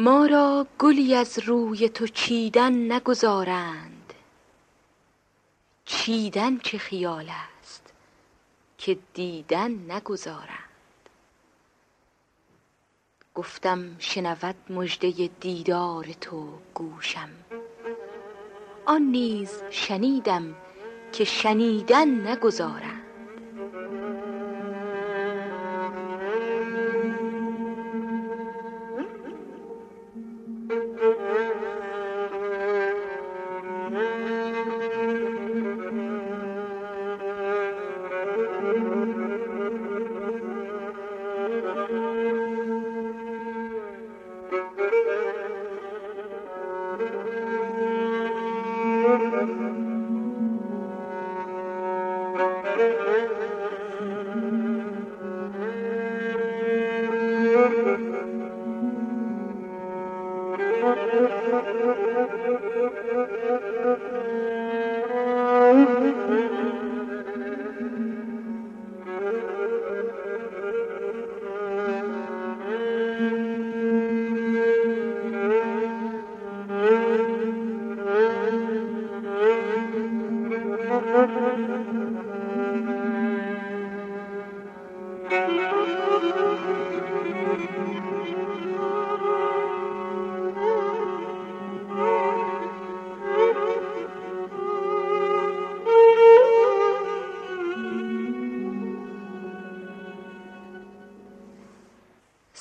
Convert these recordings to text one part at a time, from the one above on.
ما را گلی از روی تو چیدن نگذارند. چیدن چه خیال است که دیدن نگذارند. گفتم شنود مژده دیدار تو گوشم. آن نیز شنیدم که شنیدن نگذارند.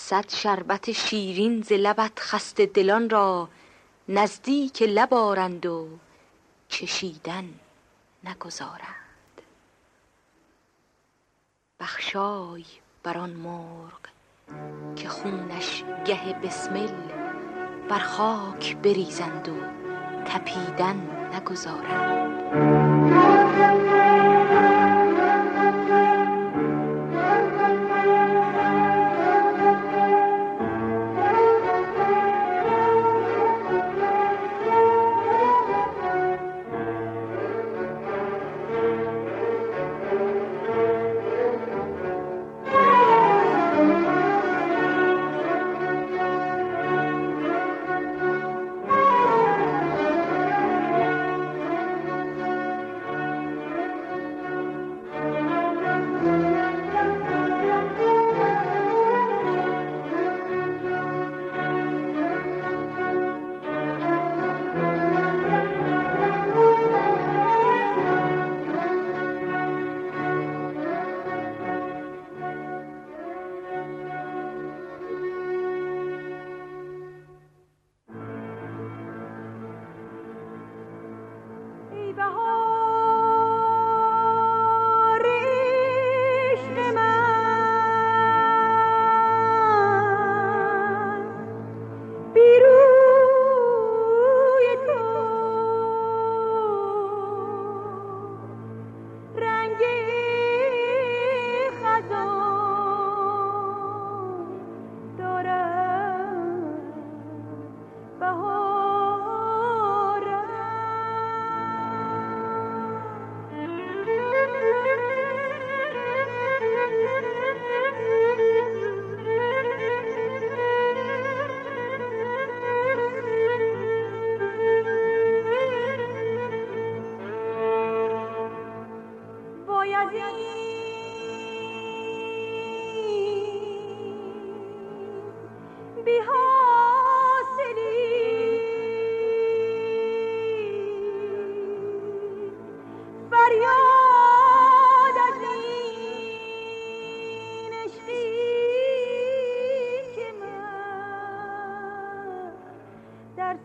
صد شربت شیرین ز لبت خسته دلان را نزدیک لب آرند و چشیدن نگذارند. بخشای بر آن مرغ که خونش گه بسمل بر خاک بریزند و تپیدن نگذارند.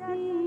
You.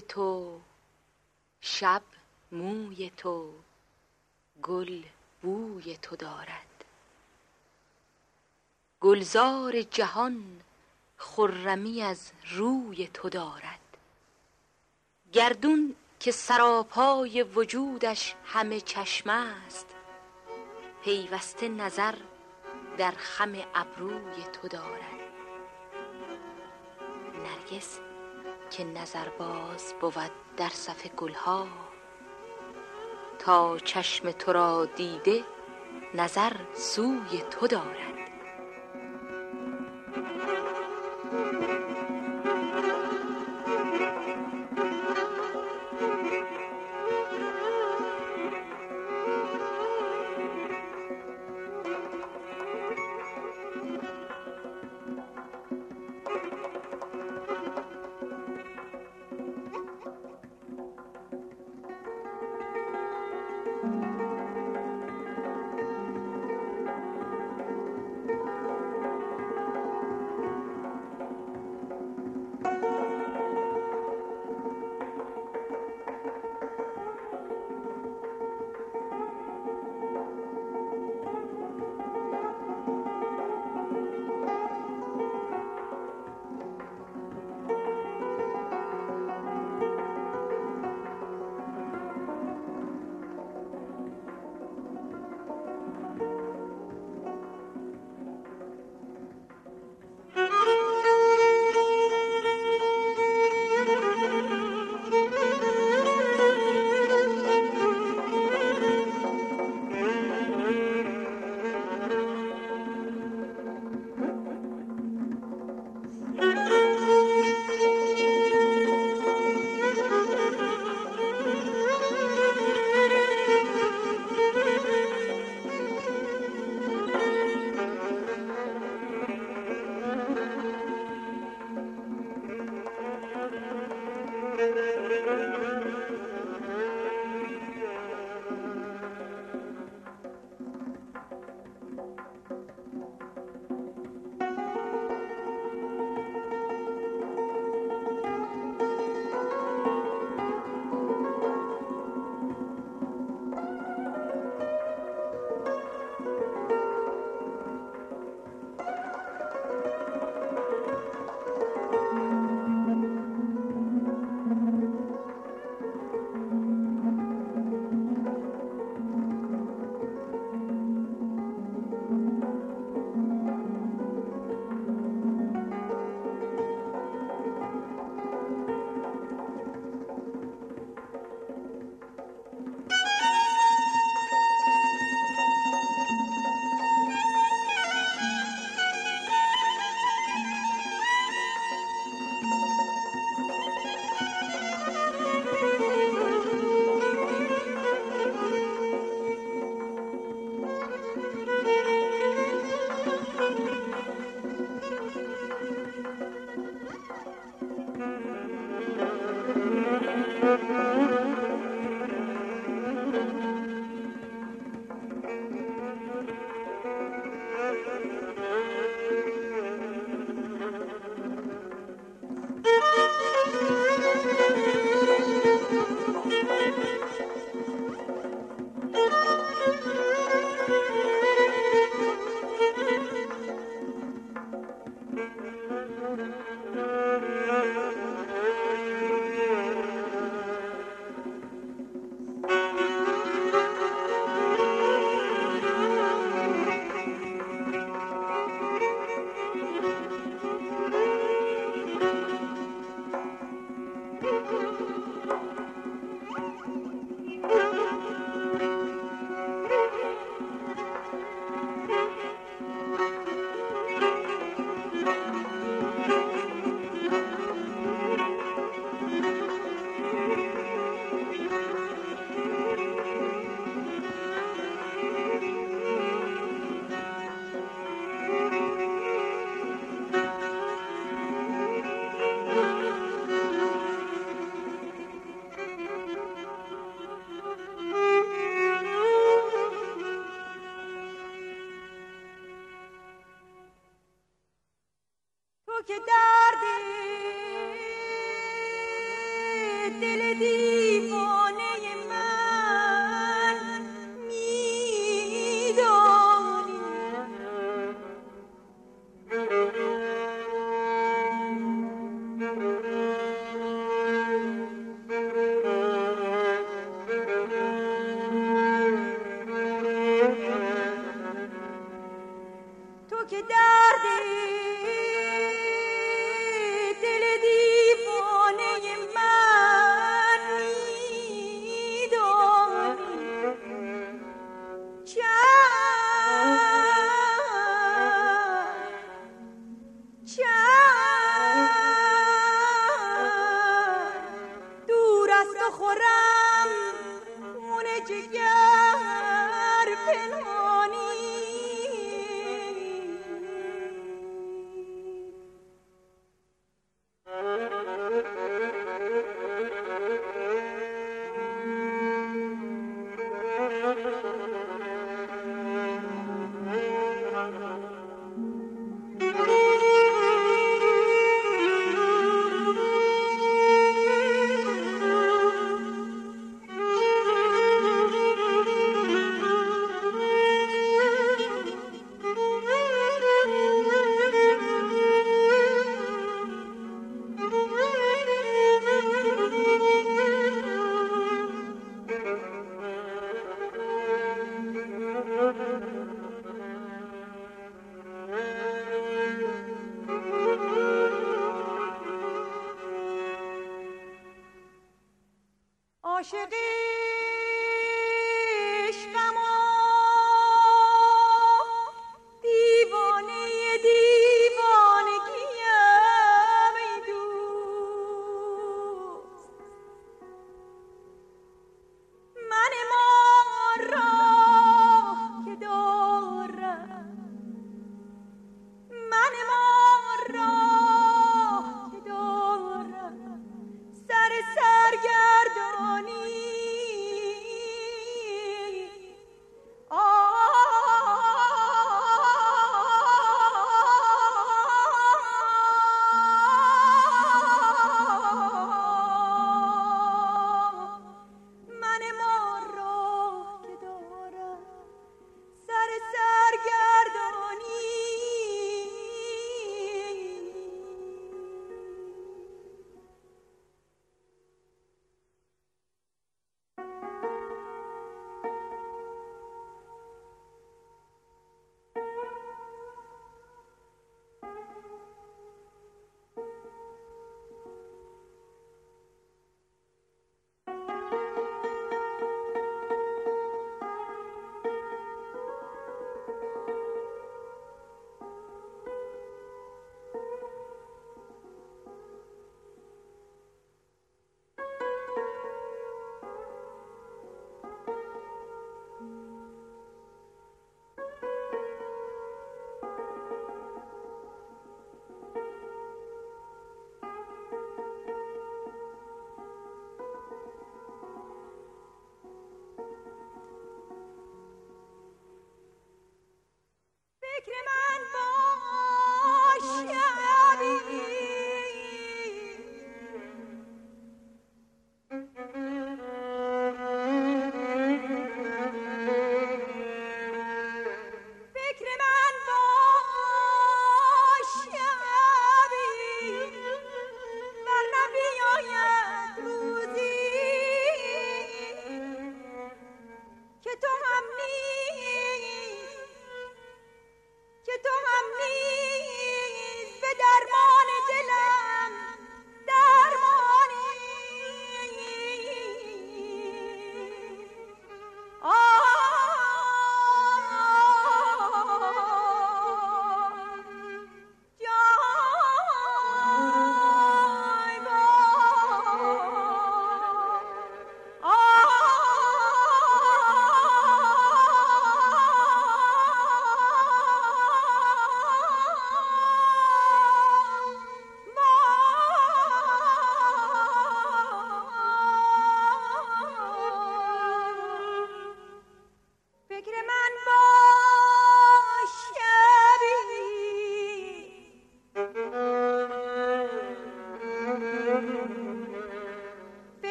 تو شب موی تو گل بوی تو دارد. گلزار جهان خرمی از روی تو دارد. گردون که سراپای وجودش همه چشم است پیوسته نظر در خم ابروی تو دارد. نرگس که نظر باز بود در صف گلها. تا چشم تو را دیده نظر سوی تو دارد.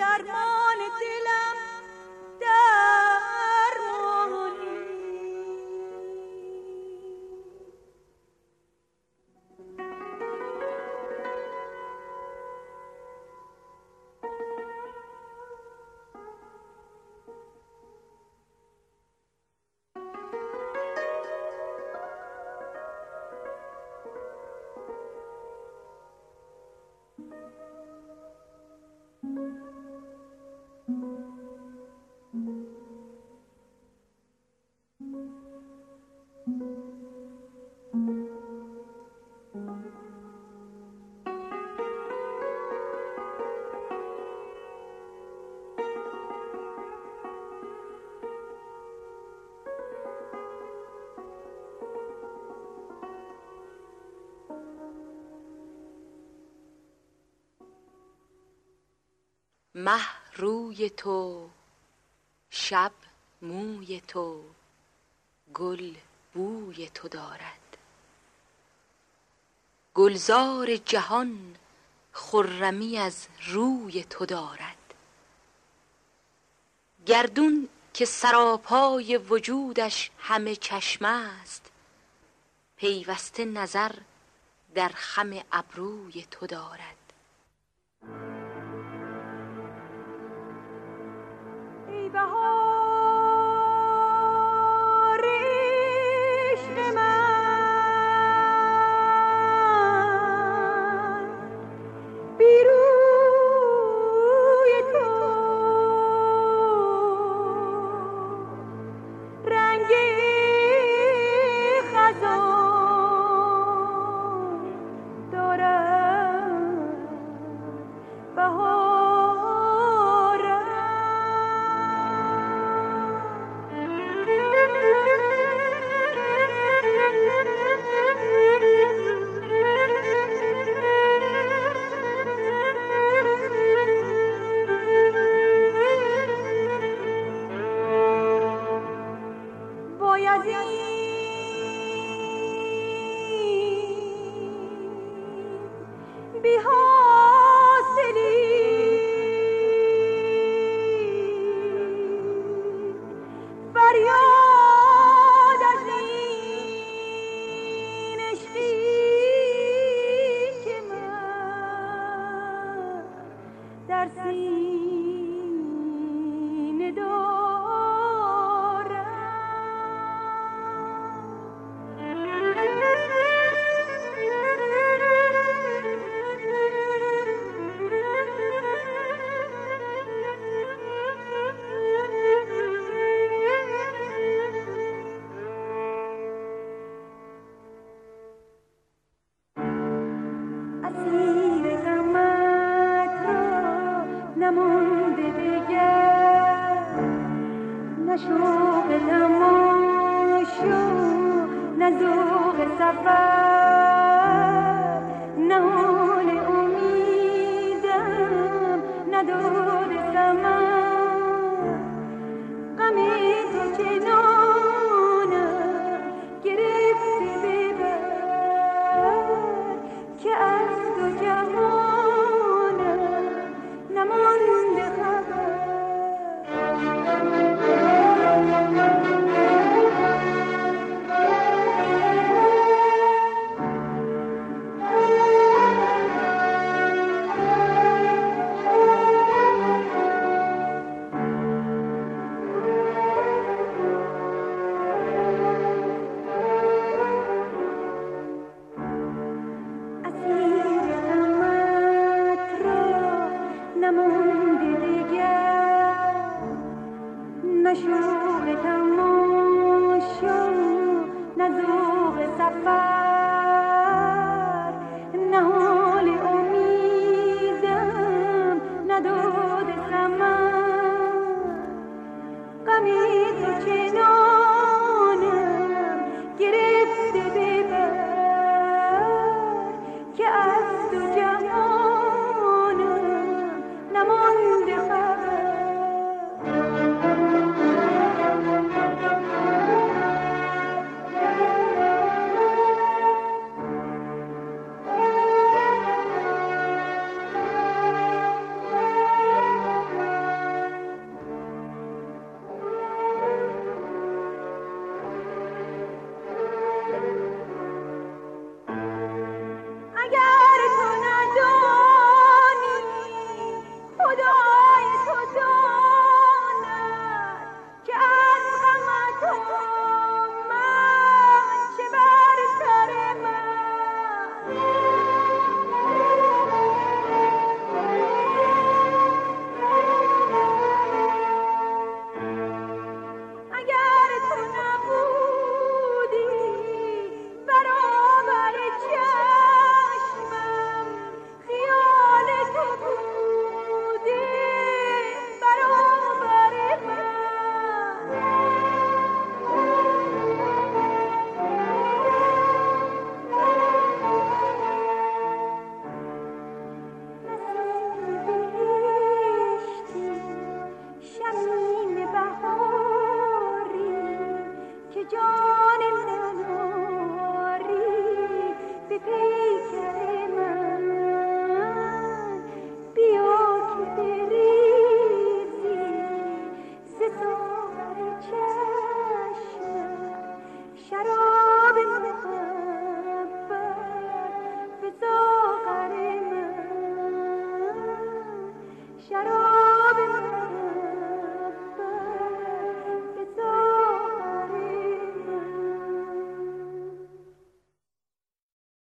darmon tilam مه روی تو شب موی تو گل بوی تو دارد. گلزار جهان خرمی از روی تو دارد. گردون که سراپای وجودش همه چشم است پیوسته نظر در خم ابروی تو دارد. Behold.